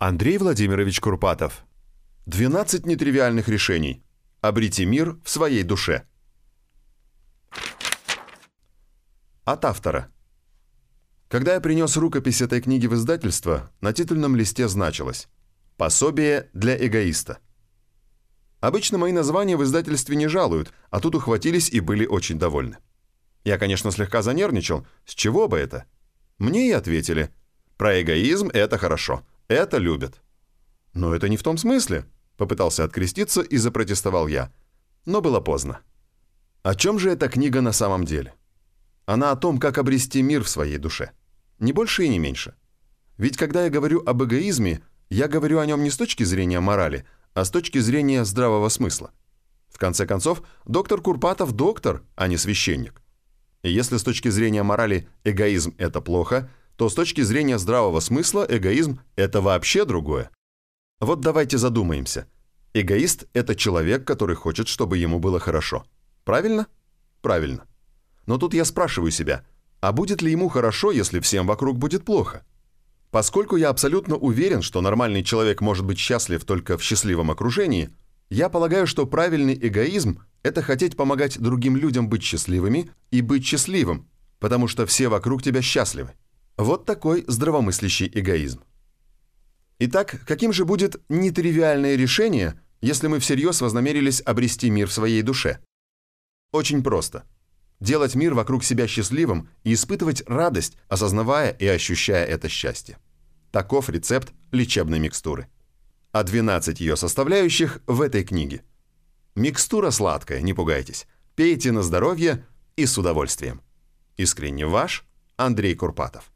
Андрей Владимирович Курпатов. 12 нетривиальных решений. Обрети мир в своей душе. От автора. Когда я принес рукопись этой книги в издательство, на титульном листе значилось «Пособие для эгоиста». Обычно мои названия в издательстве не жалуют, а тут ухватились и были очень довольны. Я, конечно, слегка занервничал. С чего бы это? Мне и ответили. Про эгоизм это хорошо. Это любят. Но это не в том смысле. Попытался откреститься и запротестовал я. Но было поздно. О чем же эта книга на самом деле? Она о том, как обрести мир в своей душе. Не больше и не меньше. Ведь когда я говорю об эгоизме, я говорю о нем не с точки зрения морали, а с точки зрения здравого смысла. В конце концов, доктор Курпатов – доктор, а не священник. И если с точки зрения морали эгоизм – это плохо, то с точки зрения здравого смысла эгоизм – это вообще другое. Вот давайте задумаемся. Эгоист – это человек, который хочет, чтобы ему было хорошо. Правильно? Правильно. Но тут я спрашиваю себя, а будет ли ему хорошо, если всем вокруг будет плохо? Поскольку я абсолютно уверен, что нормальный человек может быть счастлив только в счастливом окружении, я полагаю, что правильный эгоизм – это хотеть помогать другим людям быть счастливыми и быть счастливым, потому что все вокруг тебя счастливы. Вот такой здравомыслящий эгоизм. Итак, каким же будет нетривиальное решение, если мы всерьез вознамерились обрести мир в своей душе? Очень просто. Делать мир вокруг себя счастливым и испытывать радость, осознавая и ощущая это счастье. Таков рецепт лечебной микстуры. А 12 ее составляющих в этой книге. Микстура сладкая, не пугайтесь. Пейте на здоровье и с удовольствием. Искренне ваш Андрей Курпатов.